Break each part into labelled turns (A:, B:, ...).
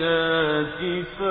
A: الكهف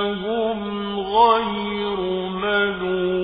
A: لهم غير ملوم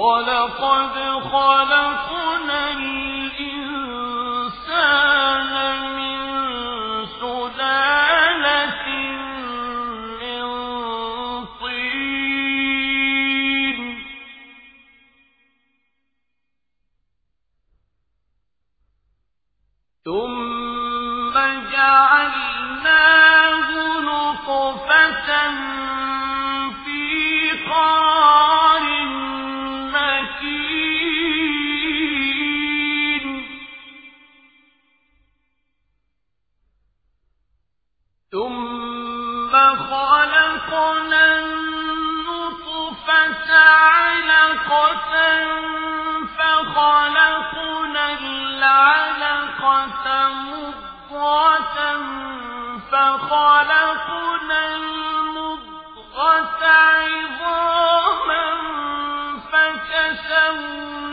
A: ولقد خلقنا مُضْغَةً فَخَلَقْنَا الْمُضْغَةَ عِظَامًا فَكَسَوْنَا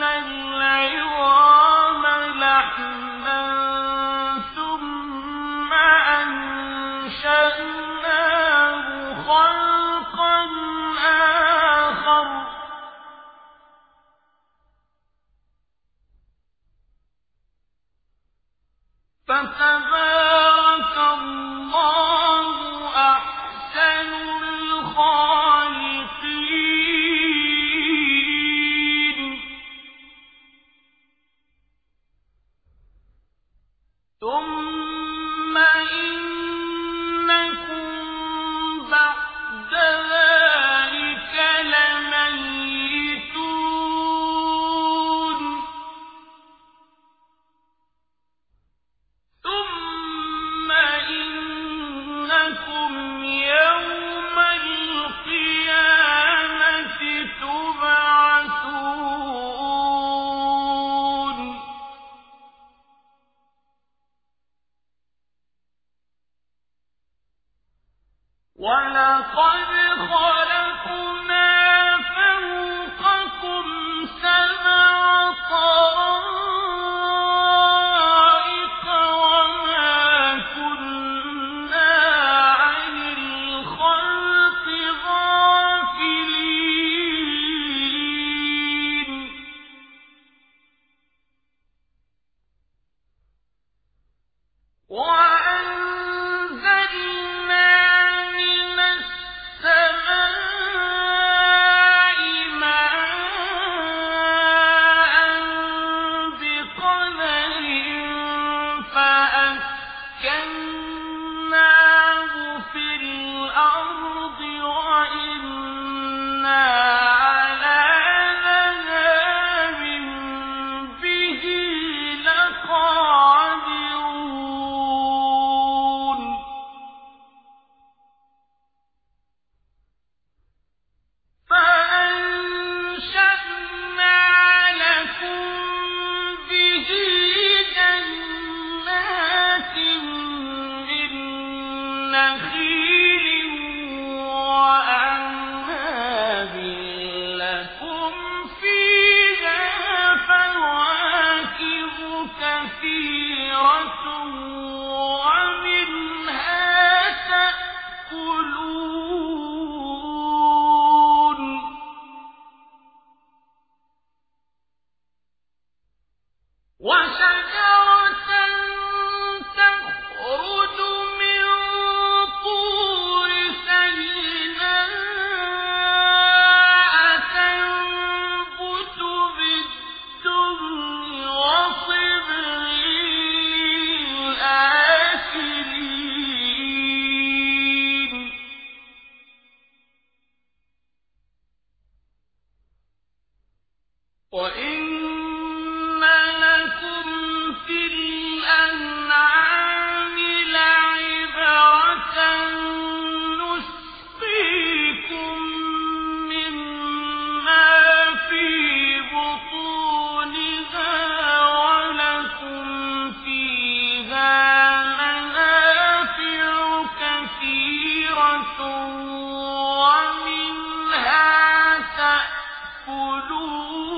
A: 不如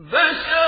A: Vessel!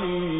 A: آخرين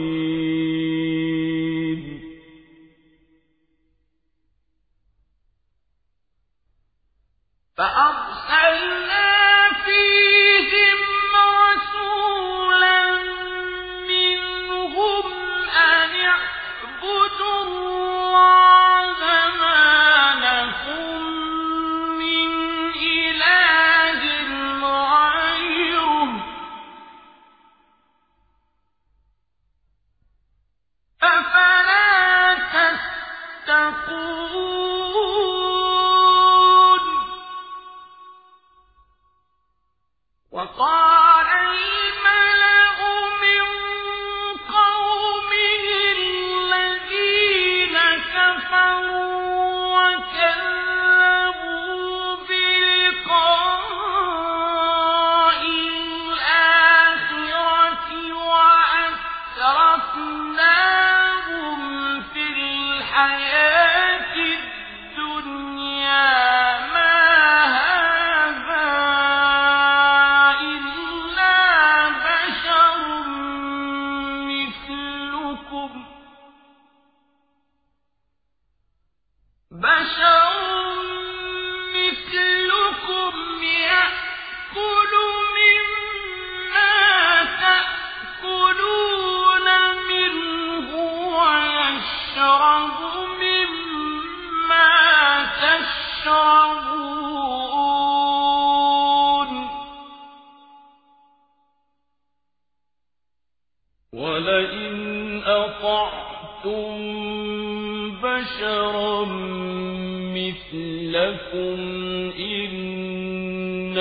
A: لكم إنكم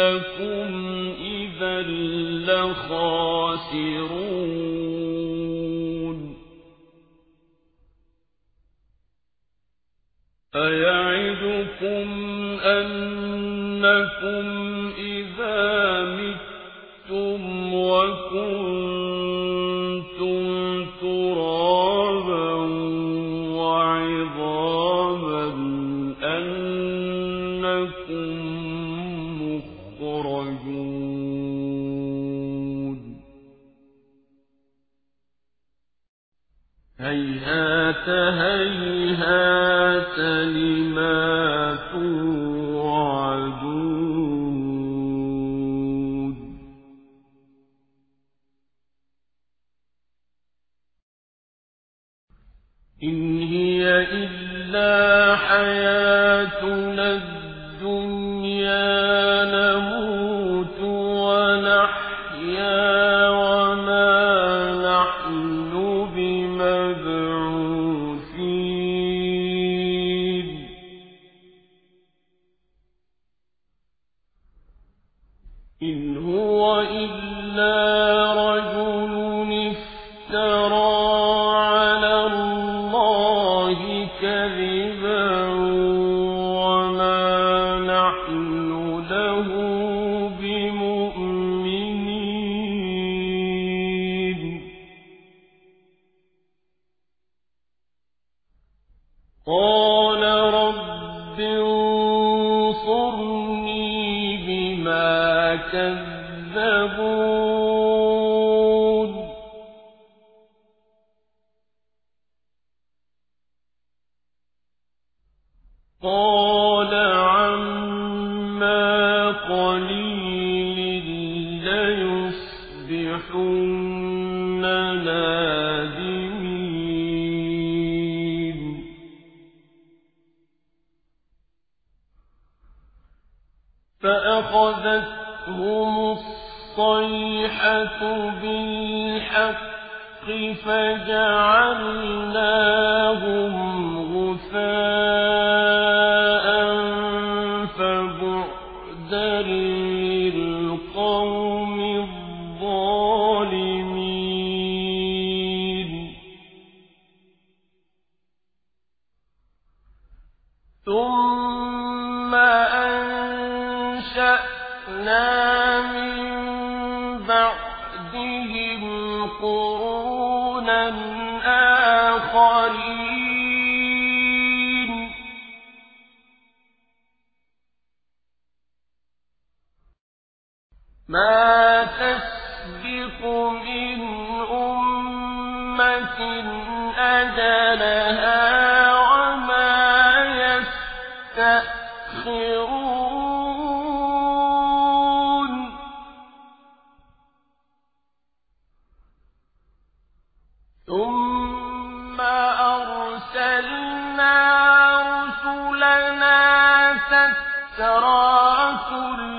A: ما تسبق من أمة أجلها وما يستأخرون. ثم أرسلنا رسلنا كل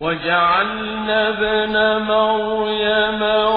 A: والذين هم بربهم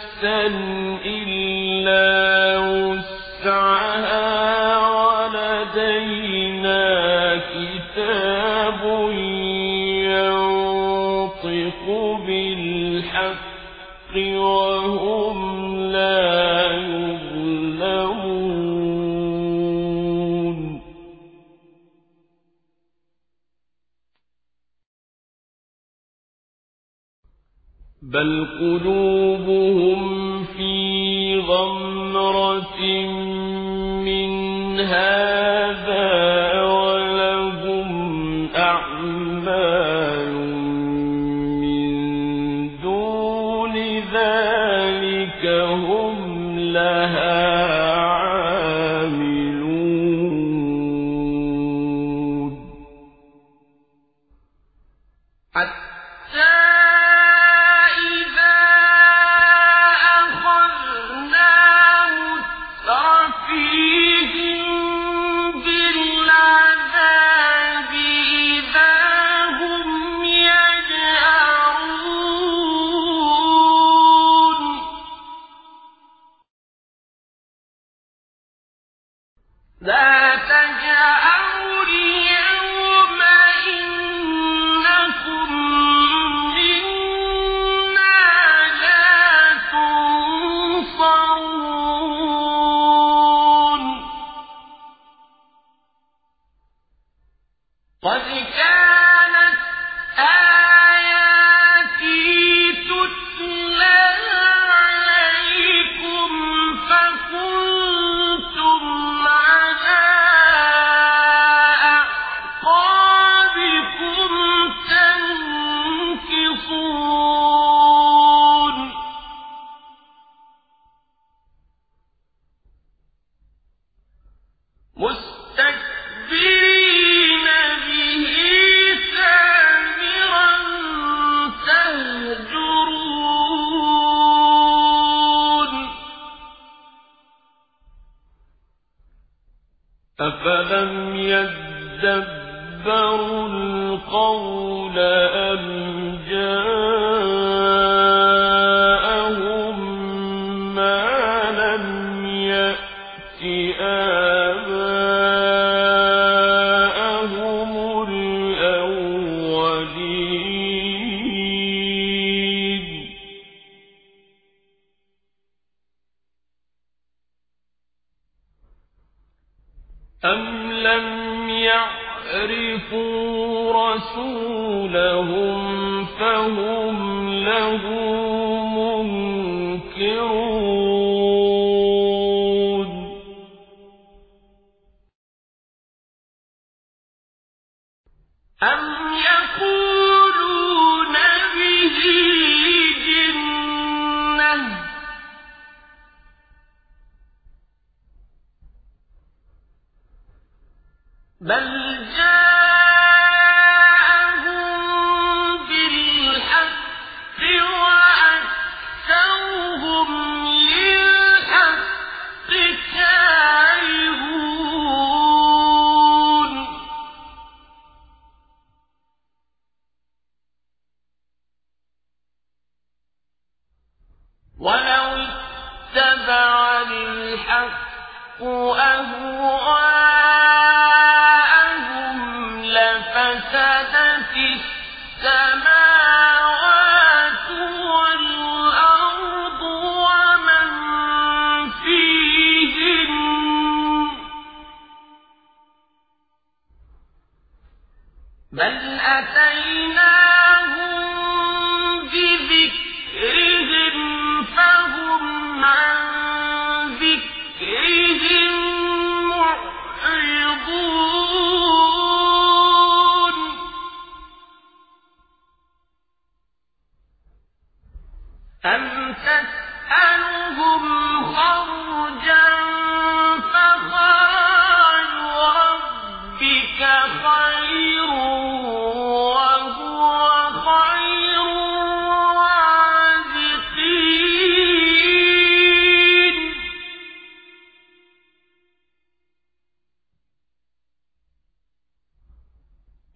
A: نفسا إلا بل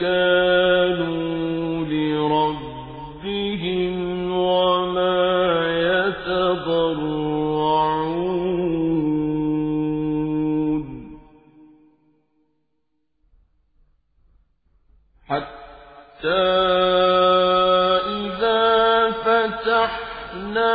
A: كانوا لربهم وما يتضرعون. حتى إذا فتحنا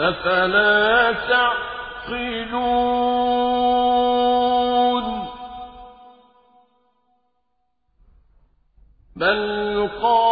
A: أفلا تعقلون؟ بل قال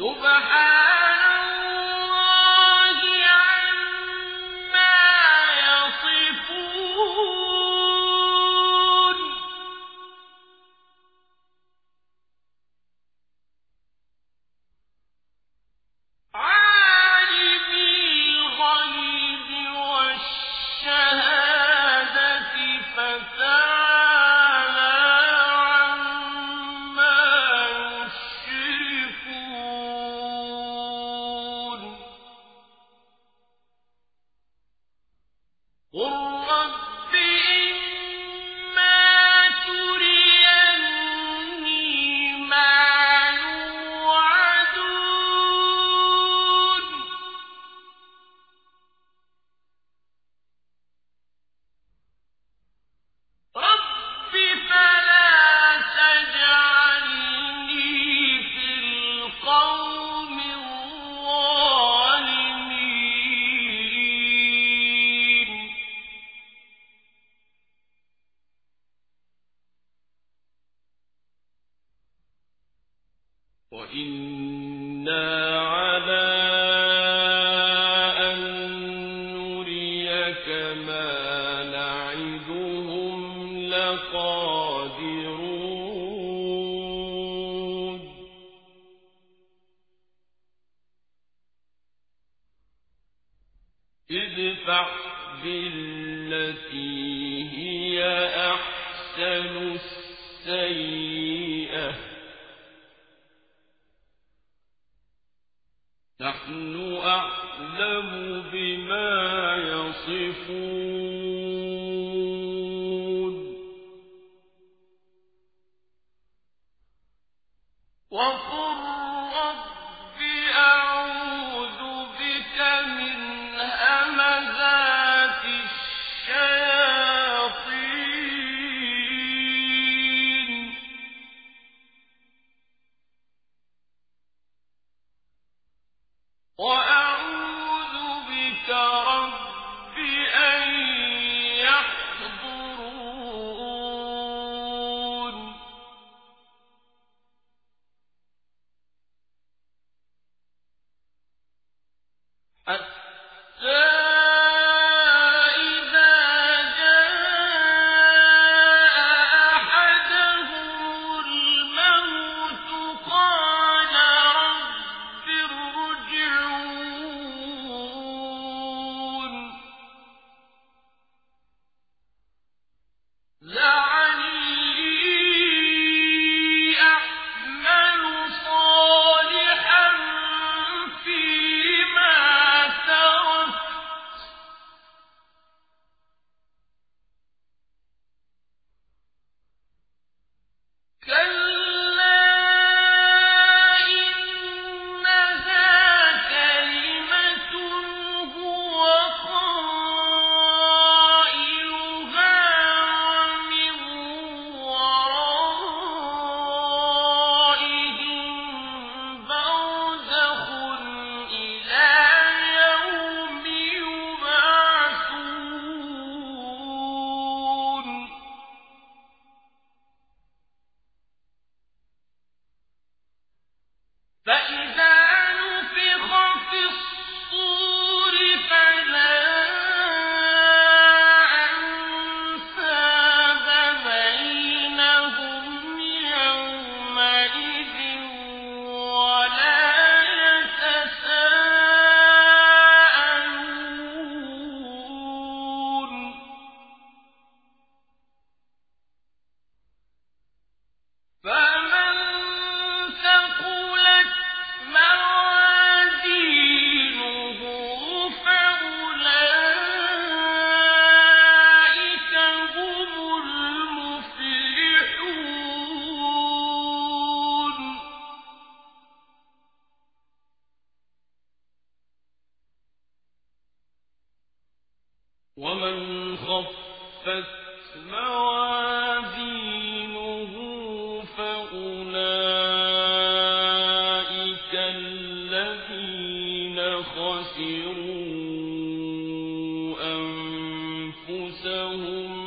A: Super. التي هي أحسن السيئة. نحن أعلم بما يصفون. أنفسهم